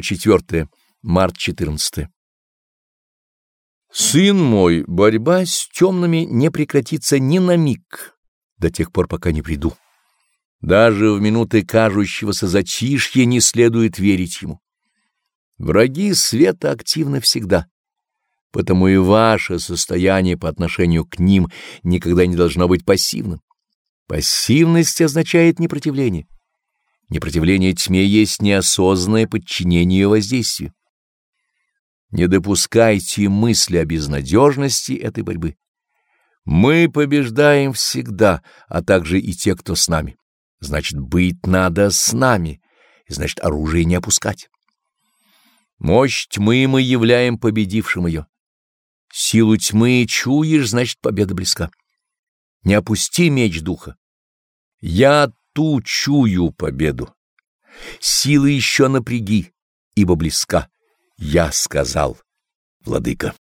104. Март 14. Сын мой, борьба с темными не прекратится ни на миг, до тех пор, пока не приду. Даже в минуты кажущегося затишья не следует верить ему. Враги света активны всегда, потому и ваше состояние по отношению к ним никогда не должно быть пассивным. Пассивность означает непротивление. Непротивление тьме есть неосознанное подчинение ее воздействию. Не допускайте мысли о безнадежности этой борьбы. Мы побеждаем всегда, а также и те, кто с нами. Значит, быть надо с нами, и значит, оружие не опускать. Мощь тьмы мы являем победившим ее. Силу тьмы чуешь, значит, победа близка. Не опусти меч духа. Я ту чую победу. Силы еще напряги, ибо близка. Я сказал, владыка.